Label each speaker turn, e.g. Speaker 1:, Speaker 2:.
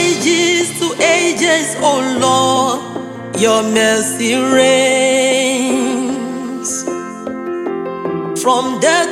Speaker 1: ages to ages, oh Lord, your mercy reigns. From death